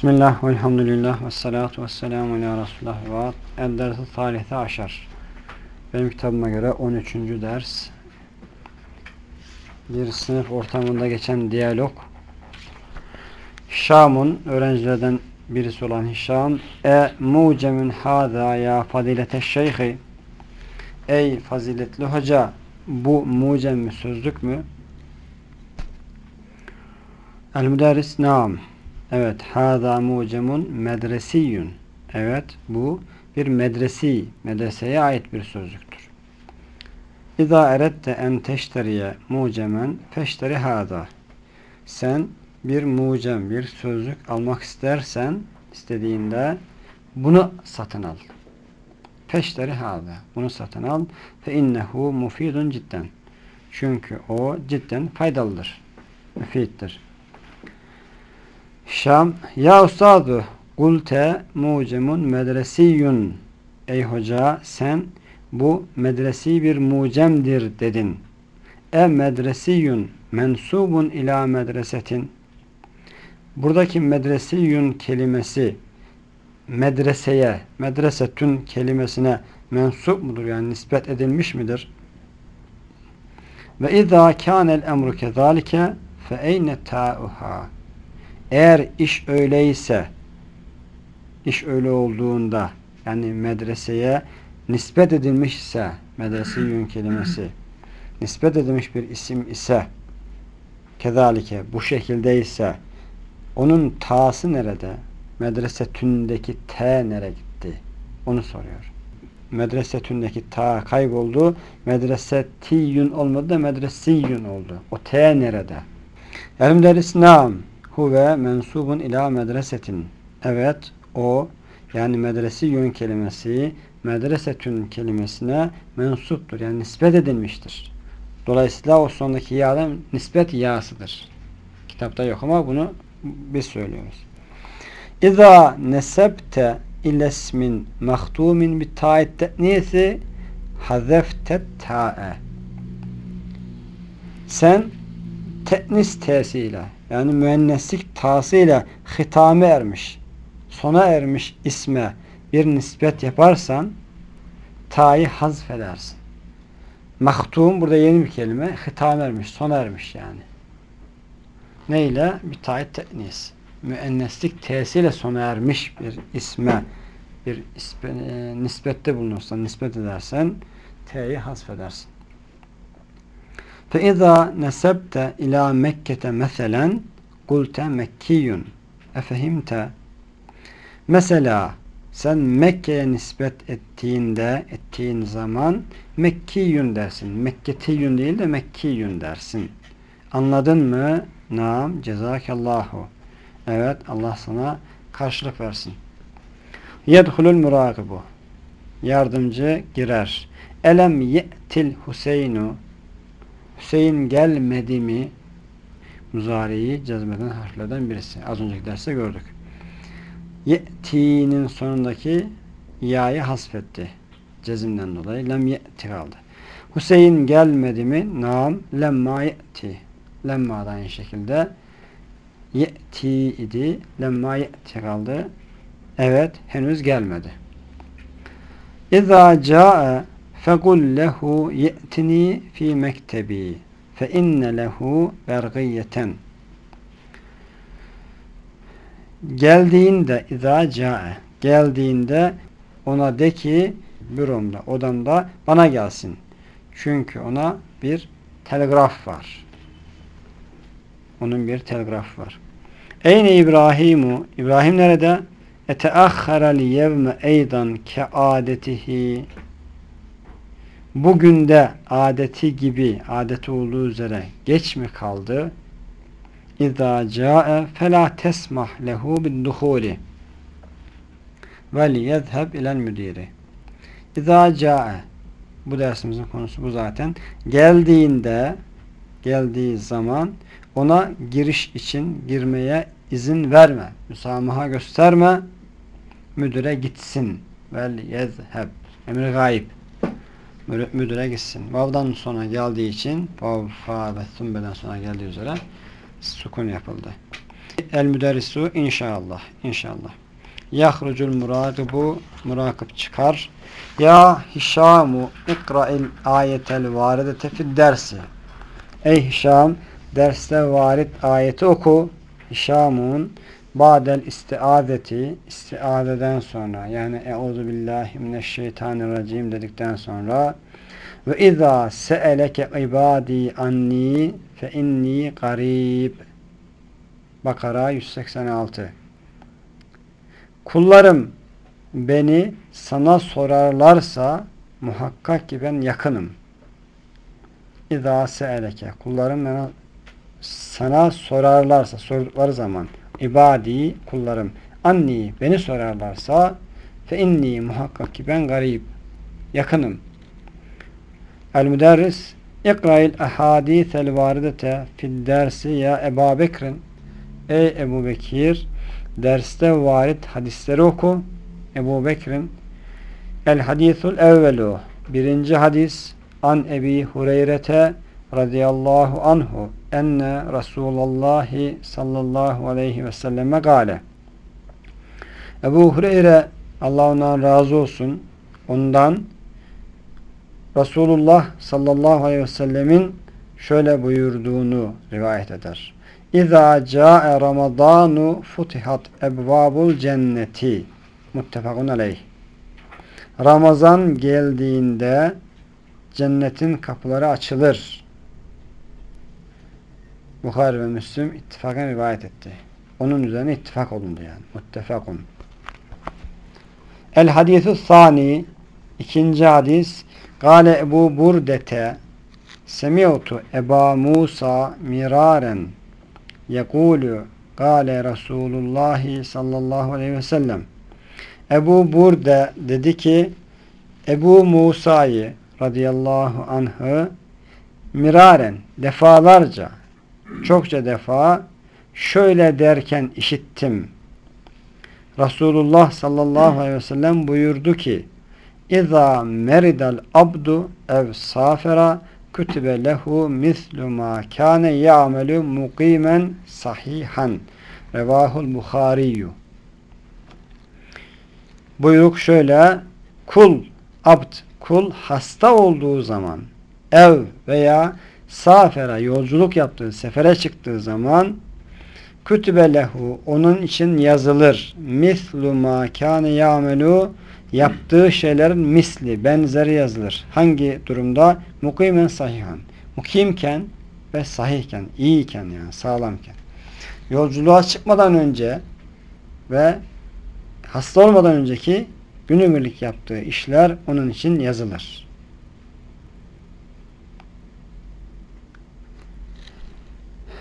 Bismillah, velhamdülillah, ve salatu ve selamu ala Resulullah ve el dersi tarihi aşar. Benim kitabıma göre 13. ders. Bir sınıf ortamında geçen diyalog. Şam'un öğrencilerden birisi olan Hişam E mucemun hâzâ ya fazilete şeyhi Ey faziletli hoca bu mucem mi sözlük mü? El müderris naam Evet, hâzâ mucemun medresiyyun. Evet, bu bir medresi, medreseye ait bir sözcüktür. İzâ erette en teşteriye mucemen feşteri hâzâ. Sen bir mucem, bir sözlük almak istersen, istediğinde bunu satın al. Feşteri hâzâ. Bunu satın al. Fe innehu mufidun cidden. Çünkü o cidden faydalıdır. Müfittir. Şam ya ustadu gulte mucemun medresiyun ey hoca sen bu medresi bir mucemdir dedin. E medresiyun mensubun ila medresetin buradaki medresiyun kelimesi medreseye medresetün kelimesine mensup mudur yani nispet edilmiş midir? Ve izâ kânel emru kezâlike fe eyne ta'uha eğer iş öyleyse iş öyle olduğunda yani medreseye nispet edilmişse medrese yün kelimesi nispet edilmiş bir isim ise kezalike bu şekildeyse onun ta'sı nerede? Medrese tündeki T nereye gitti? Onu soruyor. Medrese tündeki ta kayboldu. Medrese tiyyün olmadı da medresiyyün oldu. O T nerede? Elim deris nam huve mensubun ila medresetin. Evet o yani medresi yön kelimesi medresetün kelimesine mensuptur. Yani nispet edilmiştir. Dolayısıyla o sondaki yağdan nispet yağsıdır. Kitapta yok ama bunu biz söylüyoruz. İza nesebte ilesmin mahtumin bi ta'it te'nisi hazefte ta'e sen te'nis tesiyle yani müenneslik tasıyla hitame ermiş, sona ermiş isme bir nispet yaparsan ta'yı hazfedersin. Mahtum burada yeni bir kelime. Hitam ermiş, sona ermiş yani. Neyle? Bir ta'yı te'nis. Müenneslik t'siyle sona ermiş bir isme bir ispe, e, nispette bulunursan, nispet edersen t'yi hasfedersin. فَاِذَا نَسَبْتَ اِلَى Mekke'te meselen kulte Mekkiyun efehimte Mesela sen Mekke'ye nispet ettiğinde, ettiğin zaman Mekkiyun dersin. Mekketiyun değil de Mekkiyun dersin. Anladın mı? Naam, cezakallahu. Evet, Allah sana karşılık versin. Yedhulul murakibu. Yardımcı girer. Elem ye'til Hüseynu Hüseyin gelmedi mi muzariyi cezmeden harflerden birisi. Az önceki derste gördük. Ye'ti'nin sonundaki ya'yı hasfetti. Cezimden dolayı lem ye'ti kaldı. Hüseyin gelmedi mi? Nam lemma ye'ti. Lemma da aynı şekilde ye'ti idi. Lemma ye'ti kaldı. Evet henüz gelmedi. İza ca'e فَقُلْ لَهُ يَأْتِنِي فِي مَكْتَبِي فَاِنَّ لَهُ بَرْغِيَّةً Geldiğinde اِذَا cae geldiğinde ona de ki büromda, odamda bana gelsin. Çünkü ona bir telgraf var. Onun bir telgraf var. Eyne İbrahimu? İbrahim nerede? Eteahhara liyevme eydan ke adetihi bugün de adeti gibi, adeti olduğu üzere geç mi kaldı? İzâ câe felâ tesmah lehu bidduhûli ve liyezheb ilel müdiri. İzâ câe bu dersimizin konusu bu zaten. Geldiğinde geldiği zaman ona giriş için girmeye izin verme. Müsamaha gösterme. Müdüre gitsin. Vel yezheb. Emir gayb müdüre gitsin. Vav'dan sonra geldiği için vav, fa ve sümbeden sonra geldiği üzere sukun yapıldı. El müderrisu inşallah. İnşallah. Yahrucul murakibu murakip çıkar. Ya Hişamu ikra'il ayetel varidete fid dersi. Ey Hişam derste varid ayeti oku. Hişamun Ba'del istiazeti istiazeden sonra yani Euzu billahi mineşşeytanirracim dedikten sonra ve izâ se'eleke ibâdî anni fe inni garib Bakara 186 Kullarım beni sana sorarlarsa muhakkak ki ben yakınım. İzâ se'eleke. Kullarım bana sana sorarlarsa sordukları zaman ibadi kullarım anni beni sorarlarsa fe inni muhakkak ki ben garip yakınım. El müderris İkra'il ahadîsel varidete fid dersi ya Ebu Bekir'in Ey Ebu Bekir derste varid hadisleri oku. Ebu Bekir'in El hadisul evvelu birinci hadis an Ebi Hureyrete radıyallahu anhu enne Resulullah sallallahu aleyhi ve selleme gale Ebu Hureyre Allah ondan razı olsun ondan Resulullah sallallahu aleyhi ve sellemin şöyle buyurduğunu rivayet eder. İza ca'e Ramadanu futihat ebvabul cenneti muttefakun aleyh. Ramazan geldiğinde cennetin kapıları açılır. Bukhari ve Müslüm ittifakan rivayet etti. Onun üzerine ittifak olundu yani. Muttefakun. El hadithu sani ikinci hadis Gale Ebu Burdete Semiyotu Eba Musa miraren yekulu Gale Resulullah sallallahu aleyhi ve sellem Ebu Burde dedi ki Ebu Musa'yı radıyallahu anh'ı miraren defalarca çokça defa şöyle derken işittim. Resulullah sallallahu aleyhi ve sellem buyurdu ki İza meridel abdu ev safera kütübe lehu mislu ma kâne ya'melu mukimen sahihan revahul Bukhariyu Buyruk şöyle kul abd kul hasta olduğu zaman ev veya safera yolculuk yaptığı, sefere çıktığı zaman kütübe lehu onun için yazılır. Mislu ma kâne ya'melu yaptığı şeylerin misli, benzeri yazılır. Hangi durumda? Mukimen sahihan. Mukimken ve sahihken, iyiyken yani sağlamken. Yolculuğa çıkmadan önce ve hasta olmadan önceki günübirlik yaptığı işler onun için yazılır.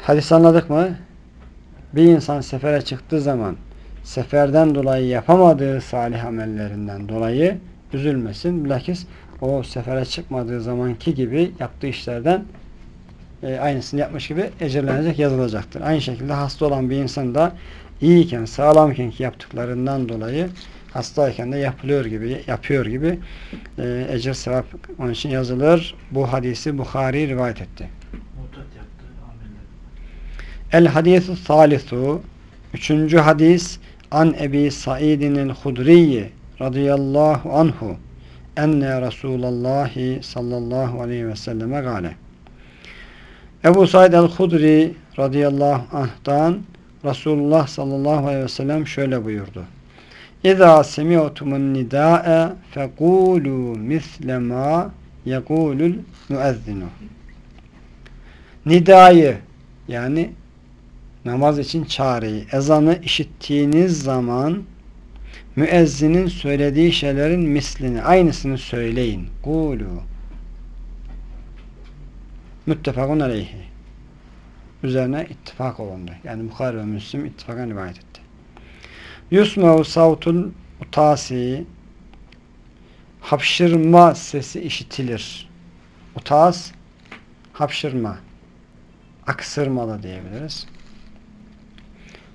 Hadis anladık mı? Bir insan sefere çıktığı zaman seferden dolayı yapamadığı salih amellerinden dolayı üzülmesin. Bilakis o sefere çıkmadığı zamanki gibi yaptığı işlerden e, aynısını yapmış gibi ecirlenecek, yazılacaktır. Aynı şekilde hasta olan bir insan da iyiyken, sağlamken ki yaptıklarından dolayı hastayken de yapılıyor gibi, yapıyor gibi e, ecir sevap onun için yazılır. Bu hadisi Bukhari rivayet etti. El hadisu salisu Üçüncü hadis An Ebi Sa'idin el-Hudriyi radıyallahu anhu enne Resulullah sallallahu aleyhi ve selleme gale. Ebu Said el-Hudri radıyallahu anh'tan Resulullah sallallahu aleyhi ve sellem şöyle buyurdu. İza semi'tumun nida'e fekulu misle ma yekulul müezzinu. Nidayı yani namaz için çağrıyı, ezanı işittiğiniz zaman müezzinin söylediği şeylerin mislini, aynısını söyleyin. Kulu. Müttefakun aleyhi. Üzerine ittifak olundu. Yani Bukhari ve Müslim ittifakan rivayet etti. Yusmev savtul utasi hapşırma sesi işitilir. Utas hapşırma. Aksırma da diyebiliriz.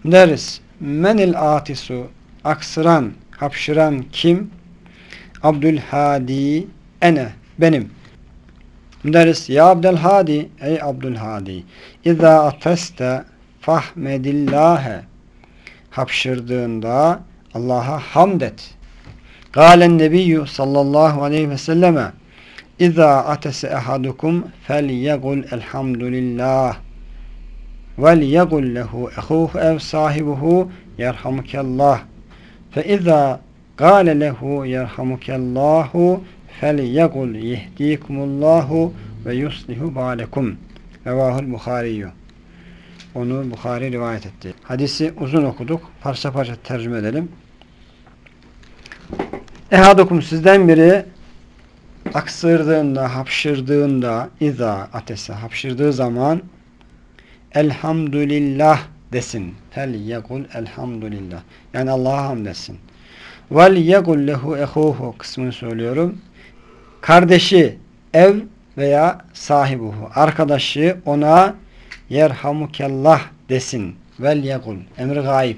Deriz. Menil atisu aksıran, hapşıran kim? Abdülhadi ene benim. Deriz ya Abdülhadi ey Abdülhadi İza ateste fahmedillâhe hapşırdığında Allah'a hamd et. Gâlen nebiyyü sallallahu aleyhi ve selleme İzâ atese ehadukum felyegul elhamdülillah vel yegul lehu ehuhu ev sahibuhu yerhamukallah fe izâ gâle lehu yerhamukallahu felyegul yehdikumullahu ve yuslihu bâlekum Revahul Bukhariyyü onu Bukhari rivayet etti. Hadisi uzun okuduk. Parça parça tercüme edelim. Ehadukum sizden biri aksırdığında, hapşırdığında, iza atese hapşırdığı zaman elhamdülillah desin. Fel yekul elhamdülillah. Yani Allah'a hamd etsin. Vel yekul lehu ehuhu kısmını söylüyorum. Kardeşi ev veya sahibuhu arkadaşı ona yerhamukallah desin. Vel yekul. Emri gayb.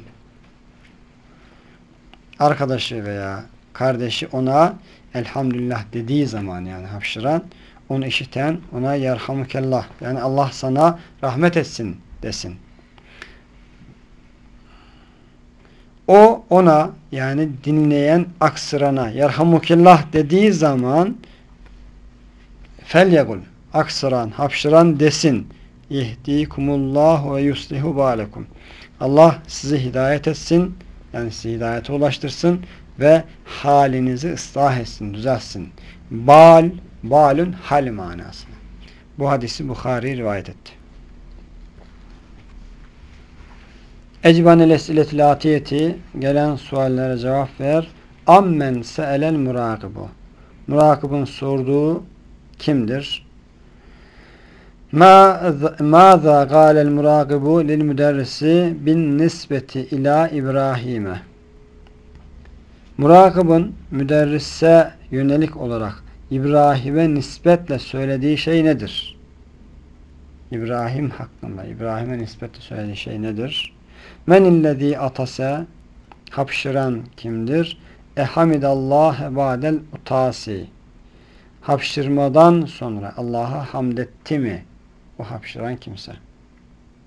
Arkadaşı veya kardeşi ona elhamdülillah dediği zaman yani hapşıran onu işiten ona yerhamukallah yani Allah sana rahmet etsin desin. O ona yani dinleyen aksırana yerhamukallah dediği zaman fel yegul aksıran, hapşıran desin. İhdikumullah ve yuslihu balekum. Allah sizi hidayet etsin. Yani sizi hidayete ulaştırsın ve halinizi ıslah etsin, düzelsin. Bal, balün hal manasına. Bu hadisi Bukhari rivayet etti. Ecbanil esilet latiyeti gelen suallere cevap ver. Ammen se'elel murakibu. Murakibin sorduğu kimdir? Mâzâ gâlel murakibu lil müderrisi bin nisbeti ila İbrahim'e. Murakibin müderrise yönelik olarak İbrahim'e nispetle söylediği şey nedir? İbrahim hakkında İbrahim'e nispetle söylediği şey nedir? Men illezî atase hapşıran kimdir? Ehamidallah ba'del utasi hapşırmadan sonra Allah'a hamd etti mi? O hapşıran kimse.